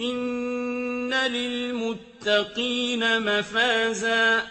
إِنَّ لِلْمُتَّقِينَ مَفَازًا